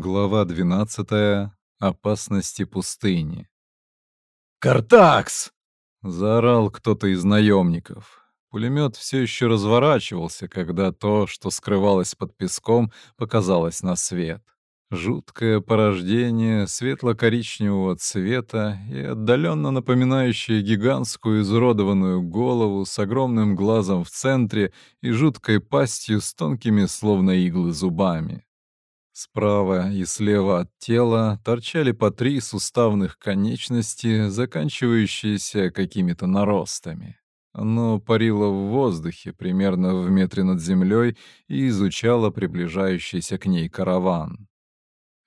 Глава 12. Опасности пустыни. «Картакс!» — заорал кто-то из наемников. Пулемет все еще разворачивался, когда то, что скрывалось под песком, показалось на свет. Жуткое порождение светло-коричневого цвета и отдаленно напоминающее гигантскую изуродованную голову с огромным глазом в центре и жуткой пастью с тонкими, словно иглы, зубами. Справа и слева от тела торчали по три суставных конечности, заканчивающиеся какими-то наростами. Оно парило в воздухе, примерно в метре над землей, и изучало приближающийся к ней караван.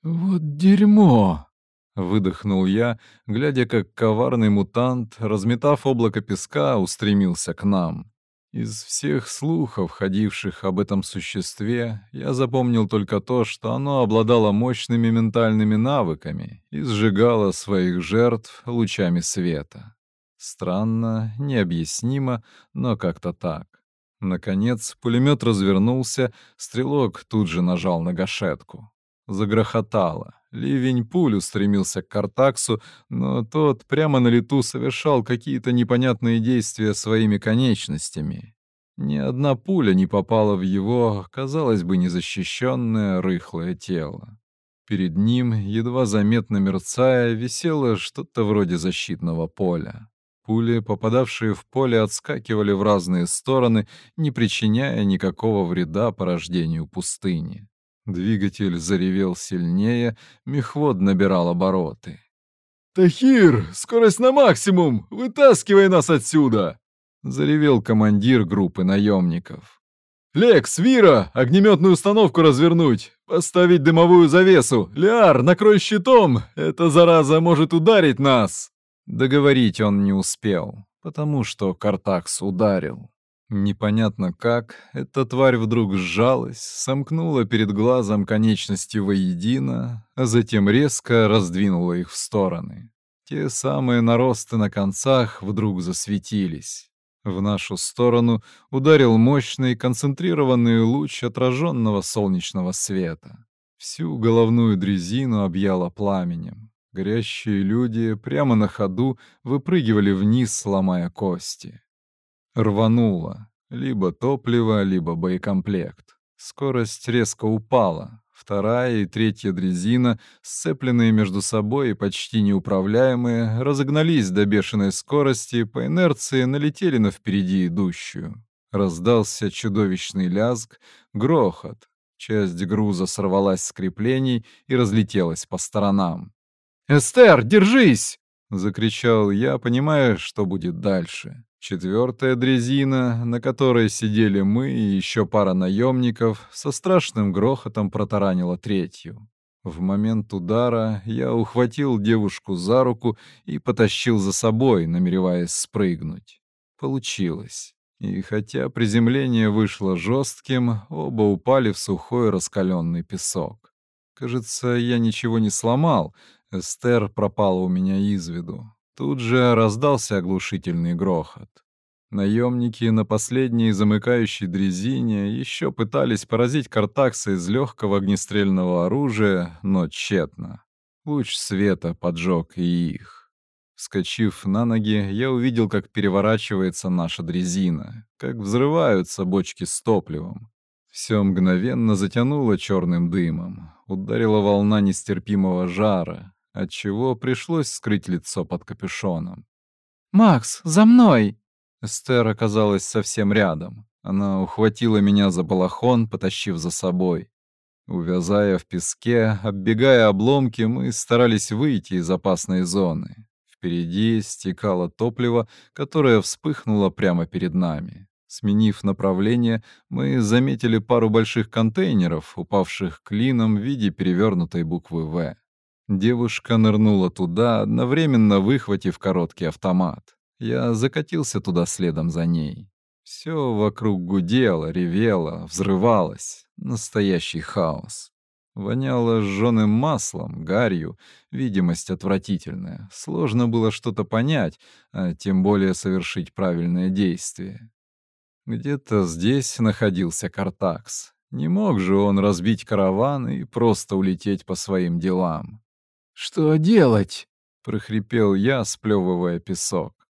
«Вот дерьмо!» — выдохнул я, глядя, как коварный мутант, разметав облако песка, устремился к нам. Из всех слухов, ходивших об этом существе, я запомнил только то, что оно обладало мощными ментальными навыками и сжигало своих жертв лучами света. Странно, необъяснимо, но как-то так. Наконец, пулемет развернулся, стрелок тут же нажал на гашетку. Загрохотало. Ливень пулю стремился к Картаксу, но тот прямо на лету совершал какие-то непонятные действия своими конечностями. Ни одна пуля не попала в его, казалось бы, незащищенное рыхлое тело. Перед ним, едва заметно мерцая, висело что-то вроде защитного поля. Пули, попадавшие в поле, отскакивали в разные стороны, не причиняя никакого вреда порождению пустыни. Двигатель заревел сильнее, мехвод набирал обороты. «Тахир, скорость на максимум! Вытаскивай нас отсюда!» — заревел командир группы наемников. «Лекс, Вира, огнеметную установку развернуть! Поставить дымовую завесу! Лиар, накрой щитом! Эта зараза может ударить нас!» Договорить он не успел, потому что Картакс ударил. Непонятно как, эта тварь вдруг сжалась, сомкнула перед глазом конечности воедино, а затем резко раздвинула их в стороны. Те самые наросты на концах вдруг засветились. В нашу сторону ударил мощный концентрированный луч отраженного солнечного света. Всю головную дрезину объяло пламенем. Горящие люди прямо на ходу выпрыгивали вниз, сломая кости. Рвануло. Либо топливо, либо боекомплект. Скорость резко упала. Вторая и третья дрезина, сцепленные между собой и почти неуправляемые, разогнались до бешеной скорости по инерции налетели на впереди идущую. Раздался чудовищный лязг, грохот. Часть груза сорвалась с креплений и разлетелась по сторонам. «Эстер, держись!» — закричал я, понимая, что будет дальше. Четвертая дрезина, на которой сидели мы и еще пара наемников, со страшным грохотом протаранила третью. В момент удара я ухватил девушку за руку и потащил за собой, намереваясь спрыгнуть. Получилось. И хотя приземление вышло жестким, оба упали в сухой раскаленный песок. Кажется, я ничего не сломал, Эстер пропала у меня из виду. Тут же раздался оглушительный грохот. Наемники на последней замыкающей дрезине еще пытались поразить картакса из легкого огнестрельного оружия, но тщетно. Луч света поджег и их. Вскочив на ноги, я увидел, как переворачивается наша дрезина, как взрываются бочки с топливом. Все мгновенно затянуло черным дымом, ударила волна нестерпимого жара, отчего пришлось скрыть лицо под капюшоном. «Макс, за мной!» Эстер оказалась совсем рядом. Она ухватила меня за балахон, потащив за собой. Увязая в песке, оббегая обломки, мы старались выйти из опасной зоны. Впереди стекало топливо, которое вспыхнуло прямо перед нами. Сменив направление, мы заметили пару больших контейнеров, упавших клином в виде перевернутой буквы «В». Девушка нырнула туда, одновременно выхватив короткий автомат. Я закатился туда следом за ней. Все вокруг гудело, ревело, взрывалось. Настоящий хаос. Воняло сжёным маслом, гарью, видимость отвратительная. Сложно было что-то понять, а тем более совершить правильное действие. Где-то здесь находился Картакс. Не мог же он разбить караван и просто улететь по своим делам. «Что делать?» — прохрипел я, сплевывая песок.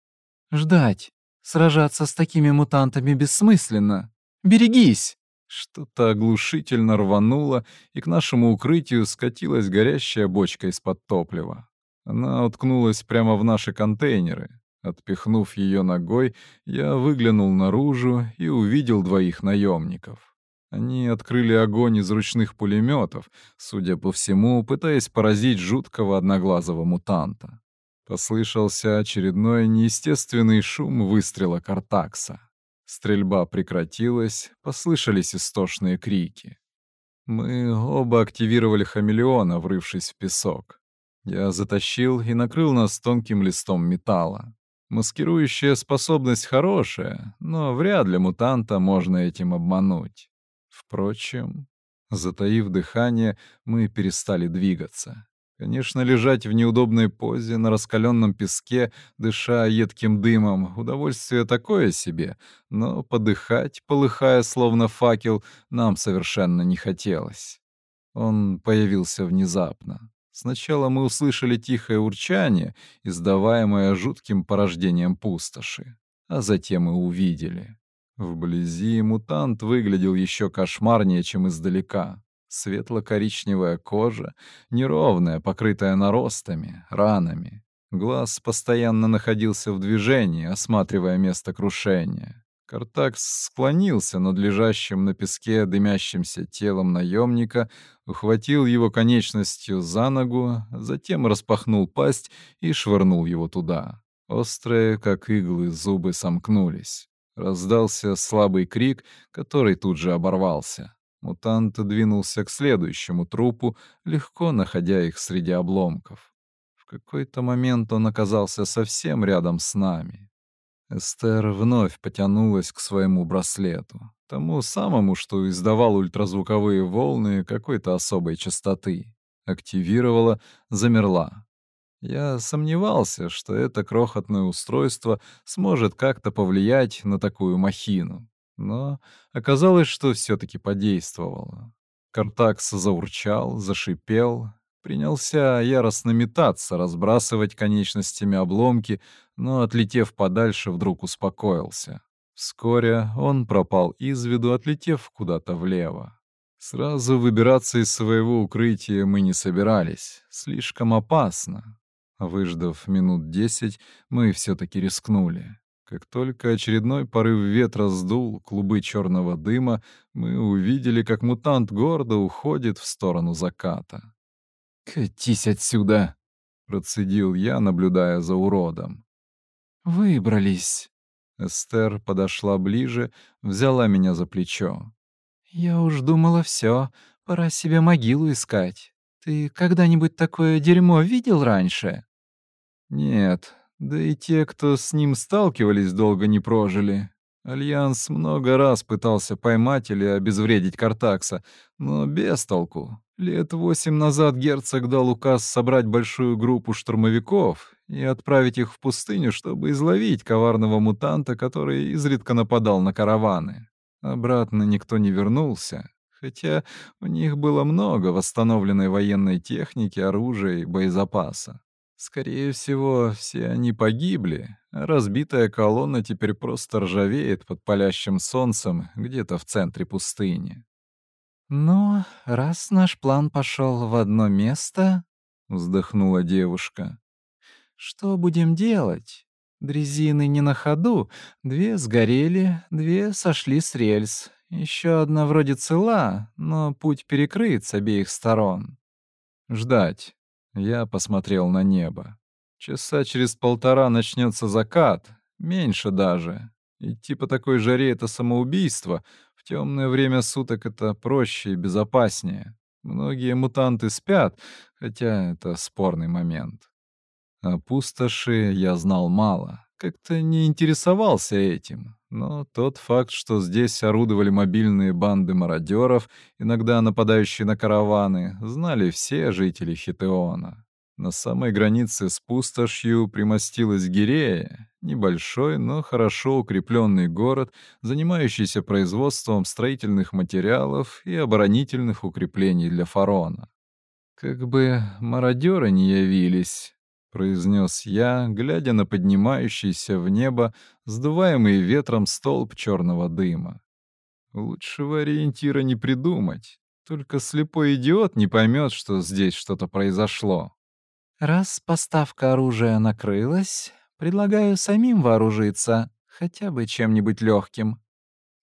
«Ждать. Сражаться с такими мутантами бессмысленно. Берегись!» Что-то оглушительно рвануло, и к нашему укрытию скатилась горящая бочка из-под топлива. Она уткнулась прямо в наши контейнеры. Отпихнув ее ногой, я выглянул наружу и увидел двоих наемников. Они открыли огонь из ручных пулеметов, судя по всему, пытаясь поразить жуткого одноглазого мутанта. Послышался очередной неестественный шум выстрела Картакса. Стрельба прекратилась, послышались истошные крики. Мы оба активировали хамелеона, врывшись в песок. Я затащил и накрыл нас тонким листом металла. Маскирующая способность хорошая, но вряд ли мутанта можно этим обмануть. Впрочем, затаив дыхание, мы перестали двигаться. Конечно, лежать в неудобной позе на раскаленном песке, дыша едким дымом, удовольствие такое себе, но подыхать, полыхая словно факел, нам совершенно не хотелось. Он появился внезапно. Сначала мы услышали тихое урчание, издаваемое жутким порождением пустоши, а затем и увидели. Вблизи мутант выглядел еще кошмарнее, чем издалека. Светло-коричневая кожа, неровная, покрытая наростами, ранами. Глаз постоянно находился в движении, осматривая место крушения. Картакс склонился над лежащим на песке дымящимся телом наемника, ухватил его конечностью за ногу, затем распахнул пасть и швырнул его туда. Острые, как иглы, зубы сомкнулись. Раздался слабый крик, который тут же оборвался. Мутант двинулся к следующему трупу, легко находя их среди обломков. В какой-то момент он оказался совсем рядом с нами. Эстер вновь потянулась к своему браслету, тому самому, что издавал ультразвуковые волны какой-то особой частоты. Активировала, замерла. Я сомневался, что это крохотное устройство сможет как-то повлиять на такую махину. Но оказалось, что все-таки подействовало. Картакс заурчал, зашипел, принялся яростно метаться, разбрасывать конечностями обломки, но, отлетев подальше, вдруг успокоился. Вскоре он пропал из виду, отлетев куда-то влево. Сразу выбираться из своего укрытия мы не собирались, слишком опасно. Выждав минут десять, мы все-таки рискнули. Как только очередной порыв ветра сдул клубы черного дыма, мы увидели, как мутант гордо уходит в сторону заката. «Катись отсюда!» — процедил я, наблюдая за уродом. «Выбрались!» Эстер подошла ближе, взяла меня за плечо. «Я уж думала все, пора себе могилу искать. Ты когда-нибудь такое дерьмо видел раньше?» Нет, да и те, кто с ним сталкивались, долго не прожили. Альянс много раз пытался поймать или обезвредить Картакса, но без толку. Лет восемь назад герцог дал указ собрать большую группу штурмовиков и отправить их в пустыню, чтобы изловить коварного мутанта, который изредка нападал на караваны. Обратно никто не вернулся, хотя у них было много восстановленной военной техники, оружия и боезапаса. Скорее всего, все они погибли. Разбитая колонна теперь просто ржавеет под палящим солнцем где-то в центре пустыни. «Но раз наш план пошел в одно место...» — вздохнула девушка. «Что будем делать? Дрезины не на ходу. Две сгорели, две сошли с рельс. Еще одна вроде цела, но путь перекрыт с обеих сторон». «Ждать». Я посмотрел на небо. Часа через полтора начнется закат, меньше даже. Идти по такой жаре — это самоубийство. В темное время суток это проще и безопаснее. Многие мутанты спят, хотя это спорный момент. О пустоши я знал мало как-то не интересовался этим. Но тот факт, что здесь орудовали мобильные банды мародеров, иногда нападающие на караваны, знали все жители Хитеона. На самой границе с пустошью примостилась Гирея, небольшой, но хорошо укрепленный город, занимающийся производством строительных материалов и оборонительных укреплений для фарона. Как бы мародеры не явились, — произнес я, глядя на поднимающийся в небо сдуваемый ветром столб черного дыма. «Лучшего ориентира не придумать. Только слепой идиот не поймет, что здесь что-то произошло». «Раз поставка оружия накрылась, предлагаю самим вооружиться, хотя бы чем-нибудь легким».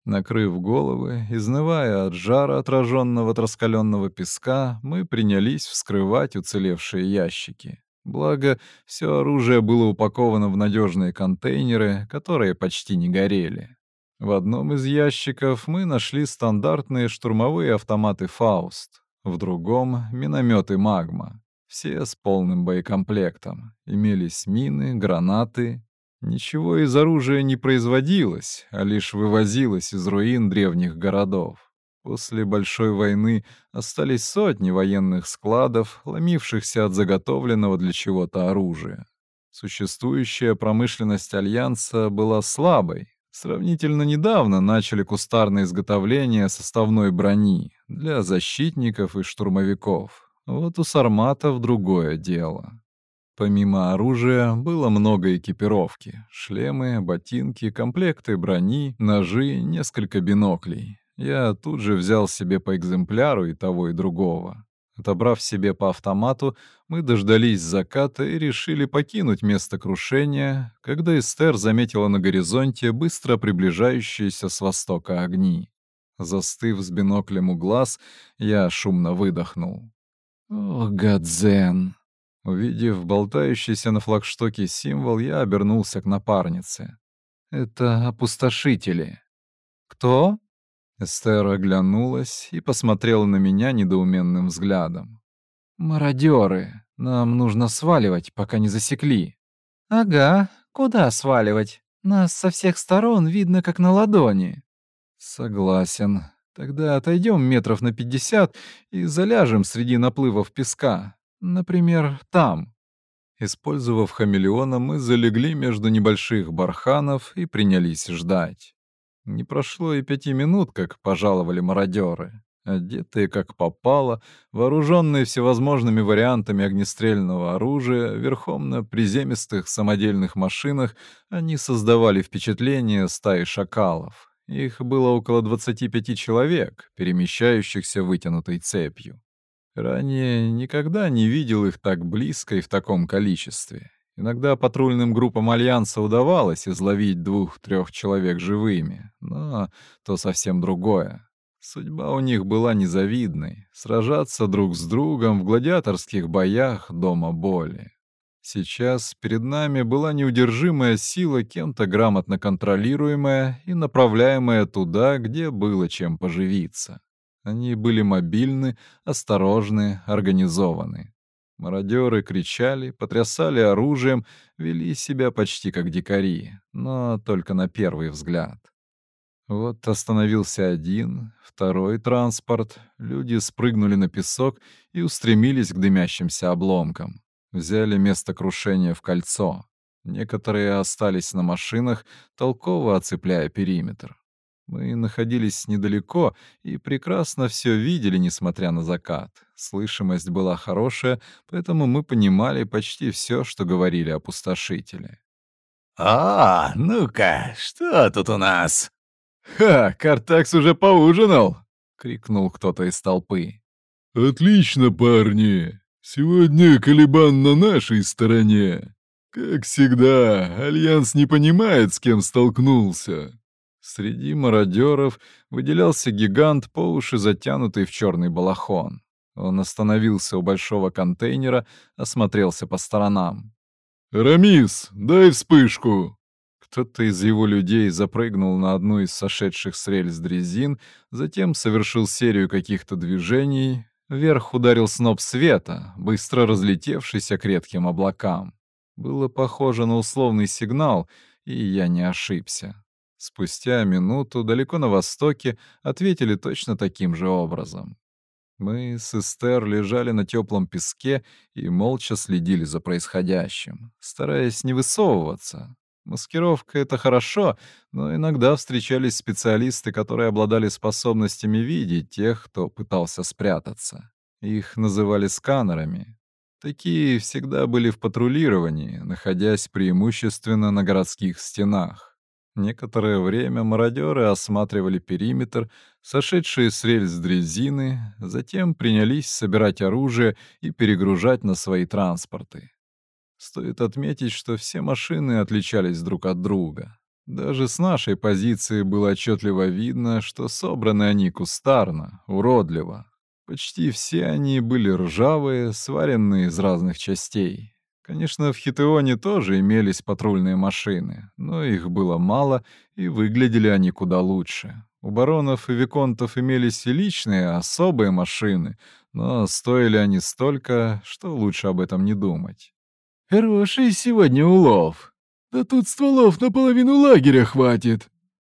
Накрыв головы, изнывая от жара, отраженного от раскаленного песка, мы принялись вскрывать уцелевшие ящики. Благо, все оружие было упаковано в надежные контейнеры, которые почти не горели. В одном из ящиков мы нашли стандартные штурмовые автоматы «Фауст», в другом — минометы «Магма». Все с полным боекомплектом. Имелись мины, гранаты. Ничего из оружия не производилось, а лишь вывозилось из руин древних городов. После Большой войны остались сотни военных складов, ломившихся от заготовленного для чего-то оружия. Существующая промышленность Альянса была слабой. Сравнительно недавно начали кустарное изготовление составной брони для защитников и штурмовиков. Вот у сарматов другое дело. Помимо оружия было много экипировки — шлемы, ботинки, комплекты брони, ножи, несколько биноклей. Я тут же взял себе по экземпляру и того, и другого. Отобрав себе по автомату, мы дождались заката и решили покинуть место крушения, когда Эстер заметила на горизонте быстро приближающиеся с востока огни. Застыв с биноклем у глаз, я шумно выдохнул. «О, Гадзен!» Увидев болтающийся на флагштоке символ, я обернулся к напарнице. «Это опустошители». «Кто?» Эстера оглянулась и посмотрела на меня недоуменным взглядом. «Мародеры, нам нужно сваливать, пока не засекли». «Ага, куда сваливать? Нас со всех сторон видно, как на ладони». «Согласен. Тогда отойдем метров на пятьдесят и заляжем среди наплывов песка. Например, там». Использовав хамелеона, мы залегли между небольших барханов и принялись ждать. Не прошло и пяти минут, как пожаловали мародеры, одетые как попало, вооруженные всевозможными вариантами огнестрельного оружия, верхом на приземистых самодельных машинах, они создавали впечатление стаи шакалов. Их было около 25 человек, перемещающихся вытянутой цепью. Ранее никогда не видел их так близко и в таком количестве. Иногда патрульным группам Альянса удавалось изловить двух-трех человек живыми, но то совсем другое. Судьба у них была незавидной — сражаться друг с другом в гладиаторских боях дома боли. Сейчас перед нами была неудержимая сила, кем-то грамотно контролируемая и направляемая туда, где было чем поживиться. Они были мобильны, осторожны, организованы. Мародеры кричали, потрясали оружием, вели себя почти как дикари, но только на первый взгляд. Вот остановился один, второй транспорт, люди спрыгнули на песок и устремились к дымящимся обломкам. Взяли место крушения в кольцо. Некоторые остались на машинах, толково оцепляя периметр. Мы находились недалеко и прекрасно все видели, несмотря на закат слышимость а была хорошая, поэтому мы понимали почти все, что говорили опустошители. «А, ну-ка, что тут у нас?» «Ха, Картакс уже поужинал!» — крикнул кто-то из толпы. «Отлично, парни! Сегодня Калибан на нашей стороне. Как всегда, Альянс не понимает, с кем столкнулся». Среди мародеров выделялся гигант, по уши затянутый в черный балахон. Он остановился у большого контейнера, осмотрелся по сторонам. «Рамис, дай вспышку!» Кто-то из его людей запрыгнул на одну из сошедших с рельс дрезин, затем совершил серию каких-то движений. Вверх ударил сноп света, быстро разлетевшийся к редким облакам. Было похоже на условный сигнал, и я не ошибся. Спустя минуту далеко на востоке ответили точно таким же образом. Мы с Эстер лежали на теплом песке и молча следили за происходящим, стараясь не высовываться. Маскировка — это хорошо, но иногда встречались специалисты, которые обладали способностями видеть тех, кто пытался спрятаться. Их называли сканерами. Такие всегда были в патрулировании, находясь преимущественно на городских стенах. Некоторое время мародеры осматривали периметр, сошедшие с рельс дрезины, затем принялись собирать оружие и перегружать на свои транспорты. Стоит отметить, что все машины отличались друг от друга. Даже с нашей позиции было отчетливо видно, что собраны они кустарно, уродливо. Почти все они были ржавые, сваренные из разных частей. Конечно, в Хитеоне тоже имелись патрульные машины, но их было мало, и выглядели они куда лучше. У баронов и виконтов имелись и личные, особые машины, но стоили они столько, что лучше об этом не думать. «Хороший сегодня улов. Да тут стволов наполовину лагеря хватит».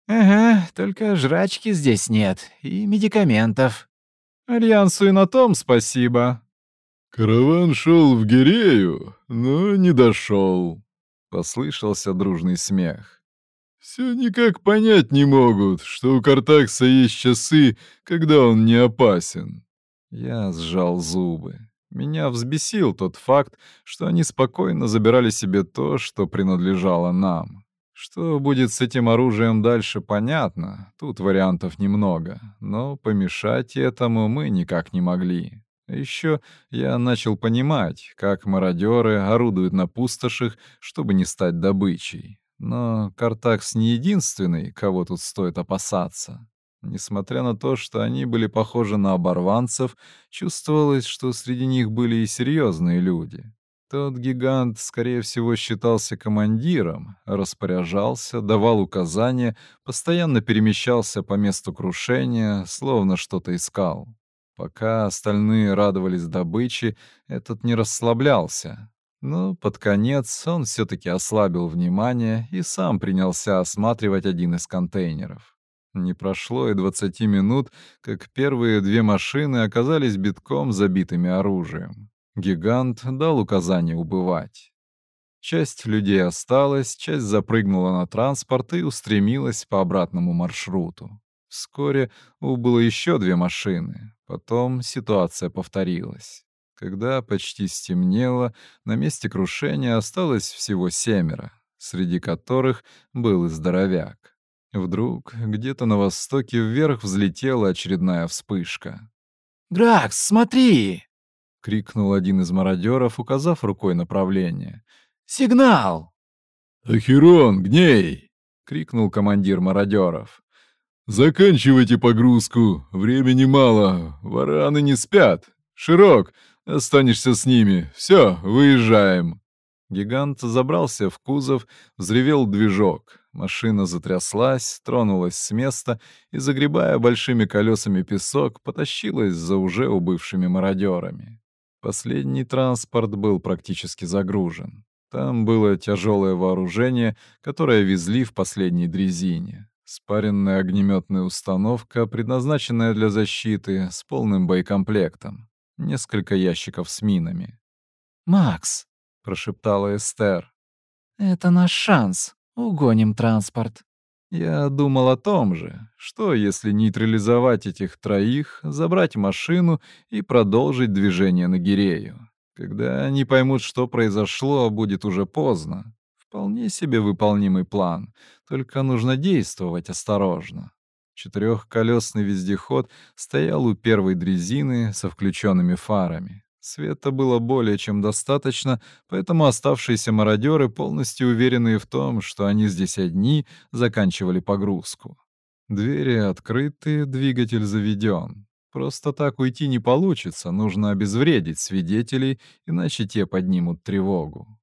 «Ага, только жрачки здесь нет и медикаментов». «Альянсу и на том спасибо», Караван шел в Гирею, но не дошел. Послышался дружный смех. Все никак понять не могут, что у Картакса есть часы, когда он не опасен. Я сжал зубы. Меня взбесил тот факт, что они спокойно забирали себе то, что принадлежало нам. Что будет с этим оружием дальше, понятно, тут вариантов немного, но помешать этому мы никак не могли. Еще я начал понимать, как мародеры орудуют на пустошах, чтобы не стать добычей. Но Картакс не единственный, кого тут стоит опасаться. Несмотря на то, что они были похожи на оборванцев, чувствовалось, что среди них были и серьезные люди. Тот гигант, скорее всего, считался командиром, распоряжался, давал указания, постоянно перемещался по месту крушения, словно что-то искал. Пока остальные радовались добыче, этот не расслаблялся. Но под конец он все-таки ослабил внимание и сам принялся осматривать один из контейнеров. Не прошло и 20 минут, как первые две машины оказались битком забитыми оружием. Гигант дал указание убывать. Часть людей осталась, часть запрыгнула на транспорт и устремилась по обратному маршруту. Вскоре убыло еще две машины. Потом ситуация повторилась. Когда почти стемнело, на месте крушения осталось всего семеро, среди которых был и здоровяк. Вдруг где-то на востоке вверх взлетела очередная вспышка. «Гракс, смотри!» — крикнул один из мародеров, указав рукой направление. «Сигнал!» «Ахерон, гней!» — крикнул командир мародеров. «Заканчивайте погрузку, времени мало, вараны не спят. Широк, останешься с ними. Все, выезжаем». Гигант забрался в кузов, взревел движок. Машина затряслась, тронулась с места и, загребая большими колесами песок, потащилась за уже убывшими мародерами. Последний транспорт был практически загружен. Там было тяжелое вооружение, которое везли в последней дрезине. Спаренная огнеметная установка, предназначенная для защиты, с полным боекомплектом. Несколько ящиков с минами. «Макс!» — прошептала Эстер. «Это наш шанс. Угоним транспорт». Я думал о том же, что если нейтрализовать этих троих, забрать машину и продолжить движение на Гирею. Когда они поймут, что произошло, будет уже поздно. Вполне себе выполнимый план, только нужно действовать осторожно. Четырехколесный вездеход стоял у первой дрезины со включенными фарами. Света было более чем достаточно, поэтому оставшиеся мародеры, полностью уверенные в том, что они здесь одни, заканчивали погрузку. Двери открыты, двигатель заведен. Просто так уйти не получится, нужно обезвредить свидетелей, иначе те поднимут тревогу.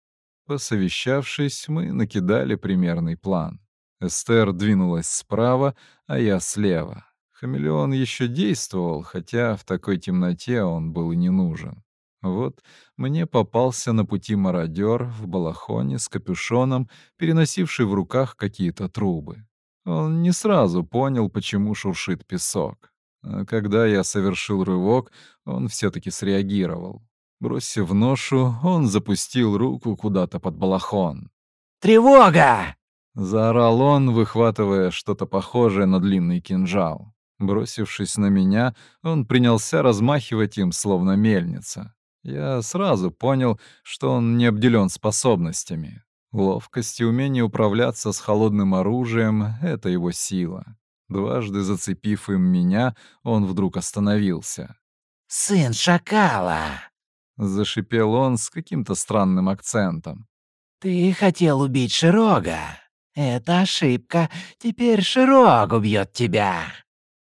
Посовещавшись, мы накидали примерный план. Эстер двинулась справа, а я слева. Хамелеон еще действовал, хотя в такой темноте он был и не нужен. Вот мне попался на пути мародер в балахоне с капюшоном, переносивший в руках какие-то трубы. Он не сразу понял, почему шуршит песок. А когда я совершил рывок, он все-таки среагировал. Бросив ношу, он запустил руку куда-то под балахон. «Тревога!» — заорал он, выхватывая что-то похожее на длинный кинжал. Бросившись на меня, он принялся размахивать им, словно мельница. Я сразу понял, что он не обделен способностями. Ловкость и умение управляться с холодным оружием — это его сила. Дважды зацепив им меня, он вдруг остановился. «Сын шакала!» — зашипел он с каким-то странным акцентом. «Ты хотел убить Широга. Это ошибка. Теперь Широг убьет тебя».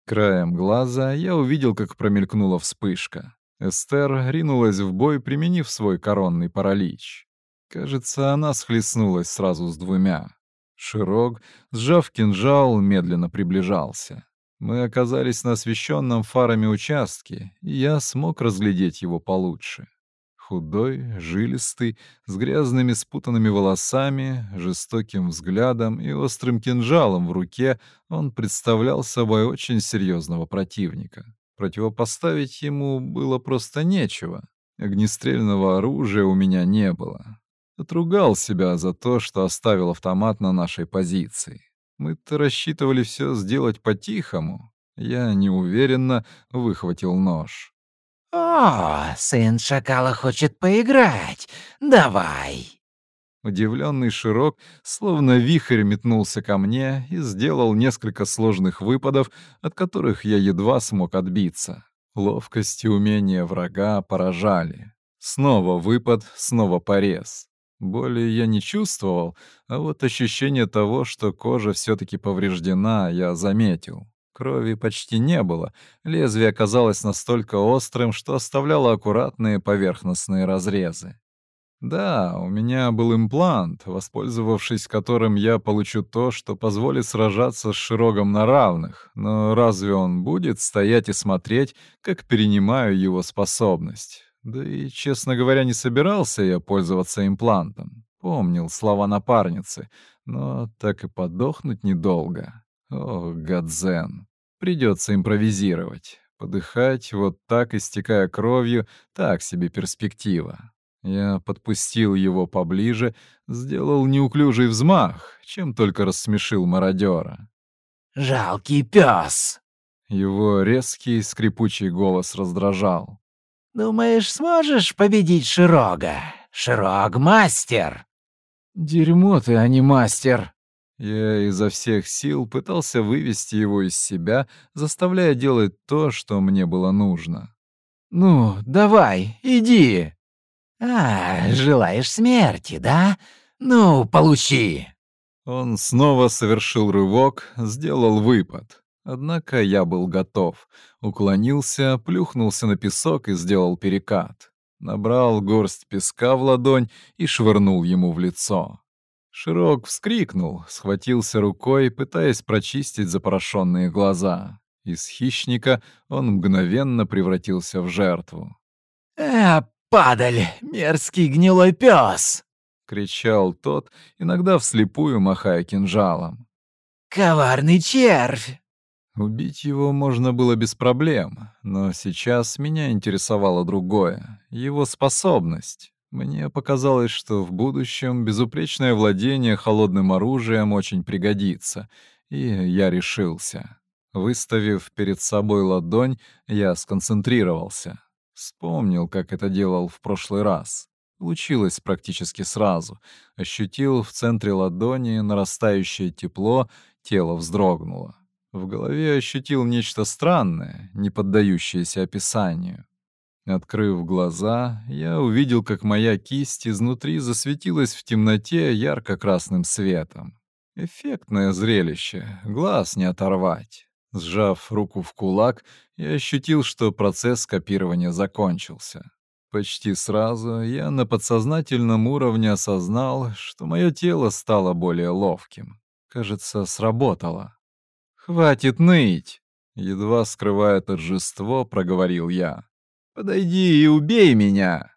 Краем глаза я увидел, как промелькнула вспышка. Эстер ринулась в бой, применив свой коронный паралич. Кажется, она схлестнулась сразу с двумя. Широг, сжав кинжал, медленно приближался. Мы оказались на освещенном фарами участке, и я смог разглядеть его получше. Худой, жилистый, с грязными спутанными волосами, жестоким взглядом и острым кинжалом в руке он представлял собой очень серьезного противника. Противопоставить ему было просто нечего. Огнестрельного оружия у меня не было. Отругал себя за то, что оставил автомат на нашей позиции. Мы-то рассчитывали все сделать по-тихому. Я неуверенно выхватил нож. «О, сын шакала хочет поиграть. Давай!» Удивленный Широк словно вихрь метнулся ко мне и сделал несколько сложных выпадов, от которых я едва смог отбиться. Ловкость и умение врага поражали. Снова выпад, снова порез. Боли я не чувствовал, а вот ощущение того, что кожа все-таки повреждена, я заметил. Крови почти не было, лезвие оказалось настолько острым, что оставляло аккуратные поверхностные разрезы. Да, у меня был имплант, воспользовавшись которым я получу то, что позволит сражаться с Широгом на равных, но разве он будет стоять и смотреть, как перенимаю его способность? Да и, честно говоря, не собирался я пользоваться имплантом. Помнил слова напарницы, но так и подохнуть недолго. О, Гадзен, придется импровизировать. Подыхать вот так, истекая кровью, так себе перспектива. Я подпустил его поближе, сделал неуклюжий взмах, чем только рассмешил мародера. «Жалкий пес!» Его резкий скрипучий голос раздражал. Думаешь, сможешь победить Широга? Широг мастер!» «Дерьмо ты, а не мастер!» Я изо всех сил пытался вывести его из себя, заставляя делать то, что мне было нужно. «Ну, давай, иди!» «А, желаешь смерти, да? Ну, получи!» Он снова совершил рывок, сделал выпад. Однако я был готов. Уклонился, плюхнулся на песок и сделал перекат. Набрал горсть песка в ладонь и швырнул ему в лицо. Широк вскрикнул, схватился рукой, пытаясь прочистить запорошенные глаза. Из хищника он мгновенно превратился в жертву. «Э, падаль, мерзкий гнилой пес!» — кричал тот, иногда вслепую махая кинжалом. «Коварный червь!» Убить его можно было без проблем, но сейчас меня интересовало другое — его способность. Мне показалось, что в будущем безупречное владение холодным оружием очень пригодится, и я решился. Выставив перед собой ладонь, я сконцентрировался. Вспомнил, как это делал в прошлый раз. Получилось практически сразу. Ощутил в центре ладони нарастающее тепло, тело вздрогнуло. В голове ощутил нечто странное, не поддающееся описанию. Открыв глаза, я увидел, как моя кисть изнутри засветилась в темноте ярко-красным светом. Эффектное зрелище, глаз не оторвать. Сжав руку в кулак, я ощутил, что процесс копирования закончился. Почти сразу я на подсознательном уровне осознал, что мое тело стало более ловким. Кажется, сработало. «Хватит ныть!» — едва скрывая торжество, проговорил я. «Подойди и убей меня!»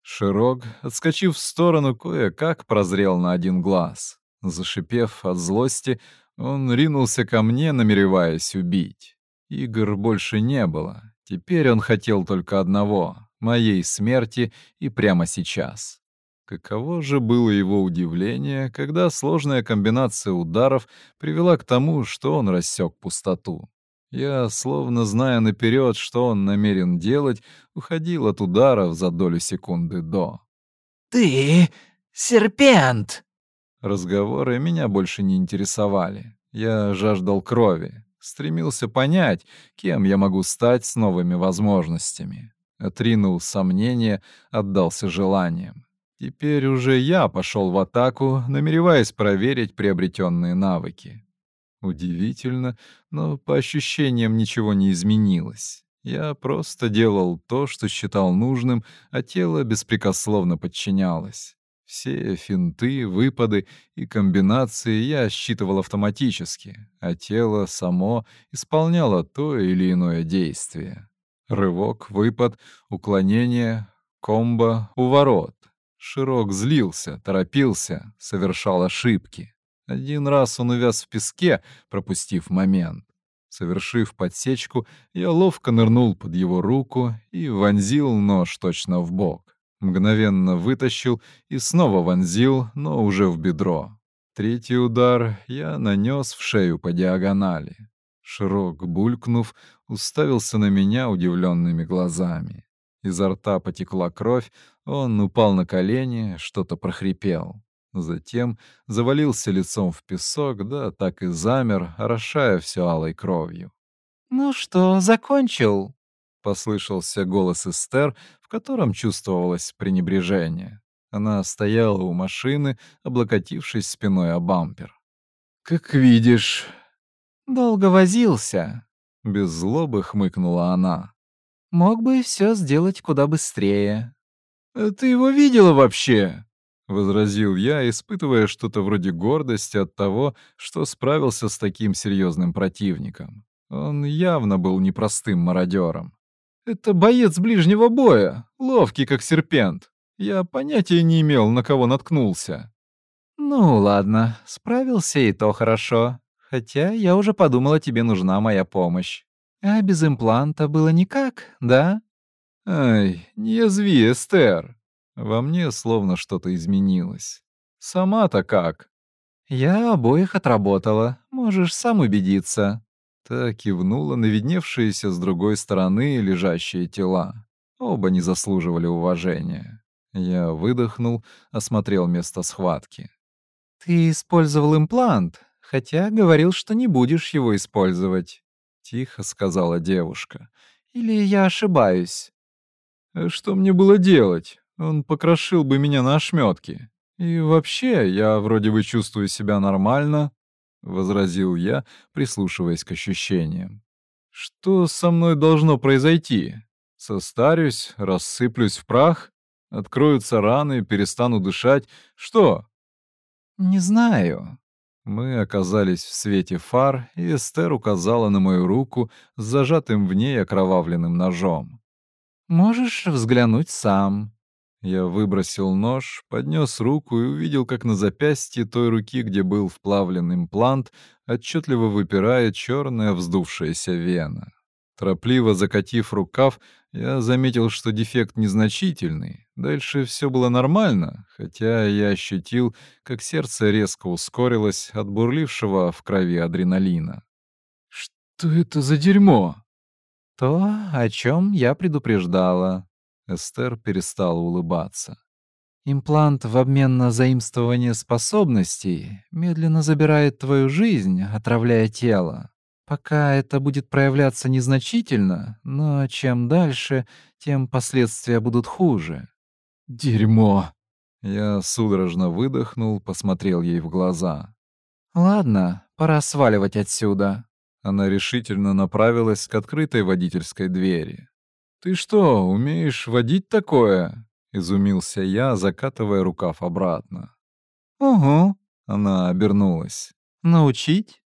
Широк, отскочив в сторону, кое-как прозрел на один глаз. Зашипев от злости, он ринулся ко мне, намереваясь убить. Игр больше не было. Теперь он хотел только одного — моей смерти и прямо сейчас. Каково же было его удивление, когда сложная комбинация ударов привела к тому, что он рассек пустоту. Я, словно зная наперед, что он намерен делать, уходил от ударов за долю секунды до. «Ты серпент!» Разговоры меня больше не интересовали. Я жаждал крови, стремился понять, кем я могу стать с новыми возможностями. Отринул сомнения, отдался желаниям. Теперь уже я пошел в атаку, намереваясь проверить приобретенные навыки. Удивительно, но по ощущениям ничего не изменилось. Я просто делал то, что считал нужным, а тело беспрекословно подчинялось. Все финты, выпады и комбинации я считывал автоматически, а тело само исполняло то или иное действие. Рывок, выпад, уклонение, комбо, уворот. Широк злился, торопился, совершал ошибки. Один раз он увяз в песке, пропустив момент. Совершив подсечку, я ловко нырнул под его руку и вонзил нож точно в бок. Мгновенно вытащил и снова вонзил, но уже в бедро. Третий удар я нанес в шею по диагонали. Широк, булькнув, уставился на меня удивленными глазами. Изо рта потекла кровь, он упал на колени, что-то прохрипел. Затем завалился лицом в песок, да так и замер, орошая все алой кровью. «Ну что, закончил?» — послышался голос Эстер, в котором чувствовалось пренебрежение. Она стояла у машины, облокотившись спиной о бампер. «Как видишь...» «Долго возился», — без злобы хмыкнула она. «Мог бы и все сделать куда быстрее». «Ты его видела вообще?» — возразил я, испытывая что-то вроде гордости от того, что справился с таким серьезным противником. Он явно был непростым мародером. «Это боец ближнего боя, ловкий как серпент. Я понятия не имел, на кого наткнулся». «Ну ладно, справился и то хорошо. Хотя я уже подумала, тебе нужна моя помощь. А без импланта было никак, да?» Ай, не зви, Эстер. Во мне словно что-то изменилось. Сама-то как? Я обоих отработала. Можешь сам убедиться. Так кивнула на видневшиеся с другой стороны лежащие тела. Оба не заслуживали уважения. Я выдохнул, осмотрел место схватки. «Ты использовал имплант, хотя говорил, что не будешь его использовать», — тихо сказала девушка. «Или я ошибаюсь?» Что мне было делать? Он покрошил бы меня на ошметки. И вообще, я вроде бы чувствую себя нормально, — возразил я, прислушиваясь к ощущениям. Что со мной должно произойти? Состарюсь, рассыплюсь в прах, откроются раны, перестану дышать. Что? Не знаю. Мы оказались в свете фар, и Эстер указала на мою руку с зажатым в ней окровавленным ножом. «Можешь взглянуть сам». Я выбросил нож, поднес руку и увидел, как на запястье той руки, где был вплавлен имплант, отчетливо выпирает черная вздувшаяся вена. Торопливо закатив рукав, я заметил, что дефект незначительный. Дальше все было нормально, хотя я ощутил, как сердце резко ускорилось от бурлившего в крови адреналина. «Что это за дерьмо?» То, о чем я предупреждала. Эстер перестала улыбаться. Имплант в обмен на заимствование способностей медленно забирает твою жизнь, отравляя тело. Пока это будет проявляться незначительно, но чем дальше, тем последствия будут хуже. Дерьмо. Я судорожно выдохнул, посмотрел ей в глаза. Ладно, пора сваливать отсюда. Она решительно направилась к открытой водительской двери. «Ты что, умеешь водить такое?» — изумился я, закатывая рукав обратно. «Угу», — она обернулась. «Научить?»